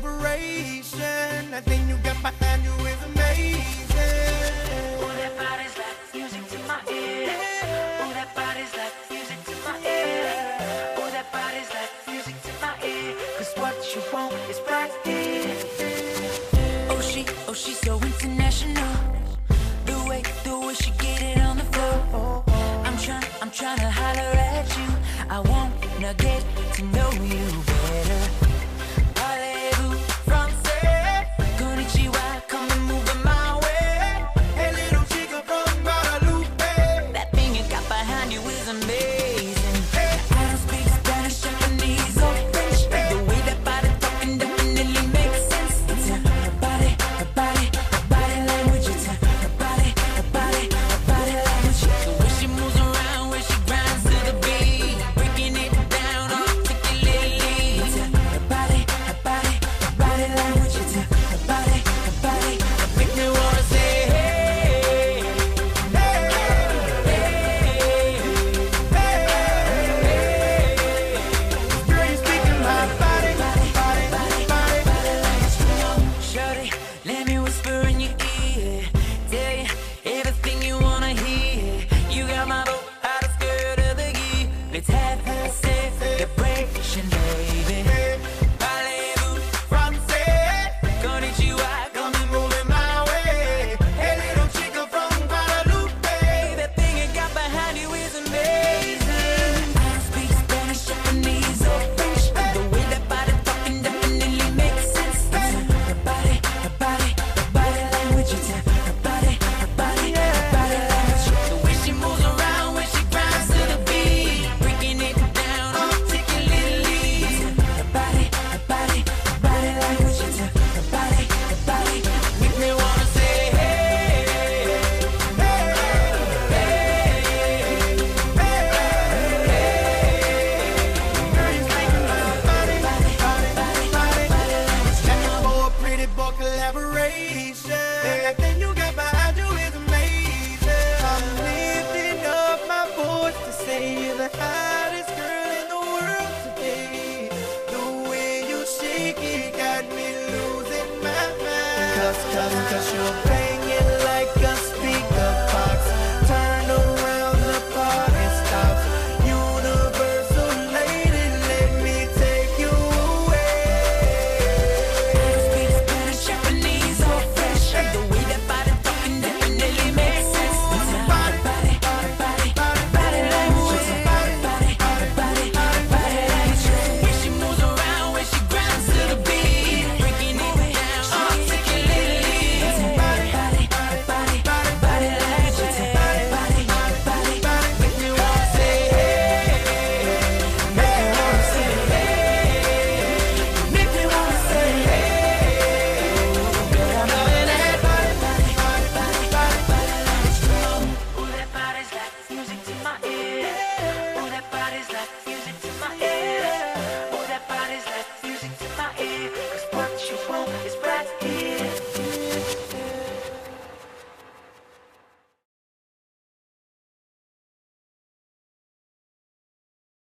collaboration. That thing you got behind you is amazing. Ooh, that body's like music to my ear. Ooh, that body's like music to my ear. Ooh, that body's like music to my ear. What you want is right here. Oh, she, oh, she's so international. The way, the way she get it on the floor. I'm trying, I'm trying to holler at you. I wanna get to know you better. isn't me. love come cause you're pain